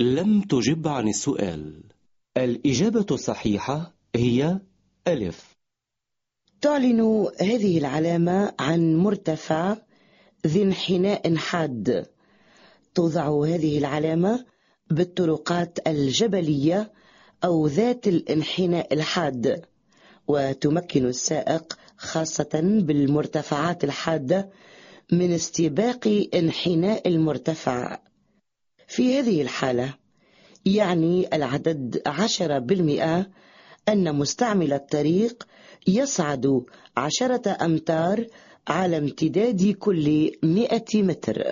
لم تجب عن السؤال. الإجابة الصحيحة هي ألف. تعلن هذه العلامة عن مرتفع ذي انحناء حاد. توضع هذه العلامة بالطرقات الجبلية أو ذات الانحناء الحاد وتمكن السائق خاصة بالمرتفعات الحادة من استباق انحناء المرتفع. في هذه الحالة يعني العدد عشرة بالمئة أن مستعمل الطريق يصعد عشرة أمتار على امتداد كل مئة متر.